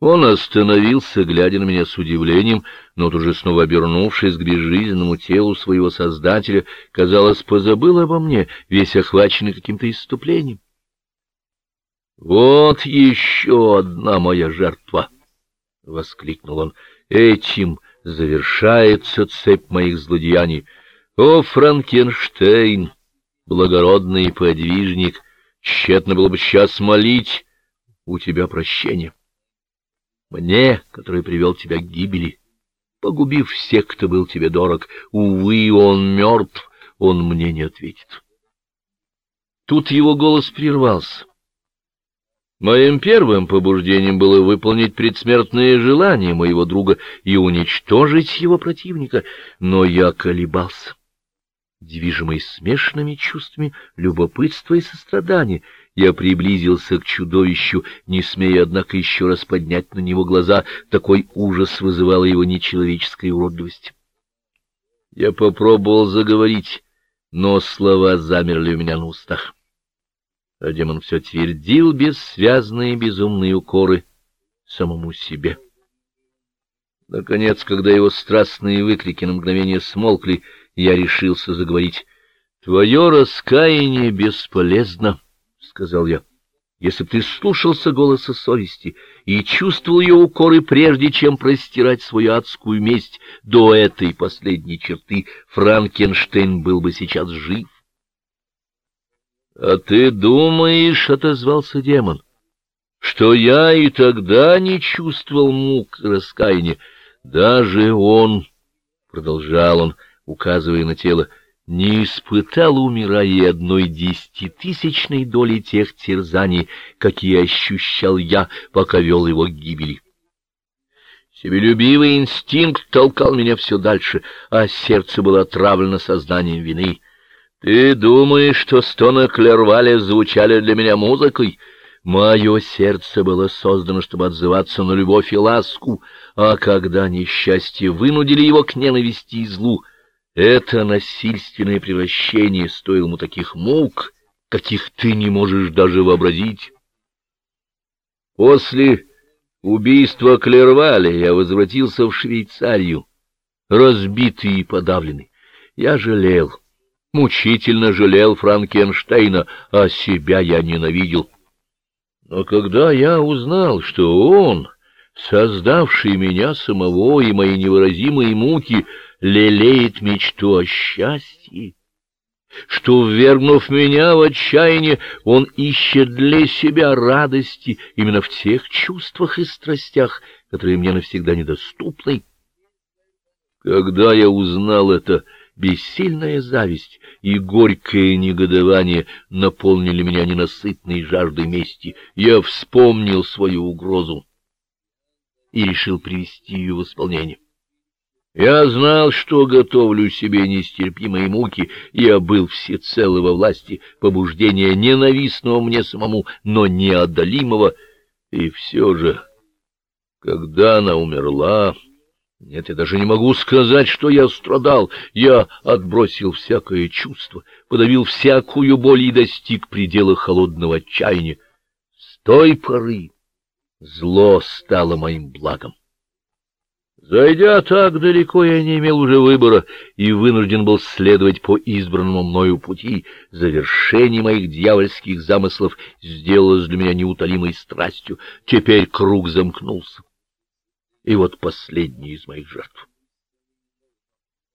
Он остановился, глядя на меня с удивлением, но тут же снова обернувшись к безжизненному телу своего создателя, казалось, позабыл обо мне, весь охваченный каким-то иступлением. «Вот еще одна моя жертва!» — воскликнул он. «Этим завершается цепь моих злодеяний. О, Франкенштейн, благородный подвижник, тщетно было бы сейчас молить у тебя прощения!» Мне, который привел тебя к гибели, погубив всех, кто был тебе дорог, увы, он мертв, он мне не ответит. Тут его голос прервался. Моим первым побуждением было выполнить предсмертные желания моего друга и уничтожить его противника, но я колебался. Движимый смешанными чувствами любопытства и сострадания, я приблизился к чудовищу, не смея, однако, еще раз поднять на него глаза. Такой ужас вызывала его нечеловеческая уродливость. Я попробовал заговорить, но слова замерли у меня на устах. А демон все твердил бессвязные безумные укоры самому себе. Наконец, когда его страстные выкрики на мгновение смолкли, я решился заговорить. — Твое раскаяние бесполезно, — сказал я. — Если б ты слушался голоса совести и чувствовал ее укоры, прежде чем простирать свою адскую месть до этой последней черты, Франкенштейн был бы сейчас жив. — А ты думаешь, — отозвался демон, — что я и тогда не чувствовал мук раскаяния. Даже он, — продолжал он, — указывая на тело, не испытал, умирая, одной десятитысячной доли тех терзаний, какие ощущал я, пока вел его к гибели. Себелюбивый инстинкт толкал меня все дальше, а сердце было отравлено сознанием вины. Ты думаешь, что стоны Клерваля звучали для меня музыкой? Мое сердце было создано, чтобы отзываться на любовь и ласку, а когда несчастье вынудили его к ненависти и злу, это насильственное превращение стоило ему таких мук, каких ты не можешь даже вообразить. После убийства Клерваля я возвратился в Швейцарию, разбитый и подавленный. Я жалел, мучительно жалел Франкенштейна, а себя я ненавидел. Но когда я узнал, что он, создавший меня самого и мои невыразимые муки, лелеет мечту о счастье, что, ввергнув меня в отчаяние, он ищет для себя радости именно в тех чувствах и страстях, которые мне навсегда недоступны. Когда я узнал это, бессильная зависть и горькое негодование наполнили меня ненасытной жаждой мести. Я вспомнил свою угрозу и решил привести ее в исполнение. Я знал, что готовлю себе нестерпимые муки, я был всецело во власти побуждения ненавистного мне самому, но неодолимого, и все же, когда она умерла... Нет, я даже не могу сказать, что я страдал. Я отбросил всякое чувство, подавил всякую боль и достиг предела холодного отчаяния. С той поры зло стало моим благом. Зайдя так далеко, я не имел уже выбора и вынужден был следовать по избранному мною пути. Завершение моих дьявольских замыслов сделалось для меня неутолимой страстью. Теперь круг замкнулся. И вот последний из моих жертв.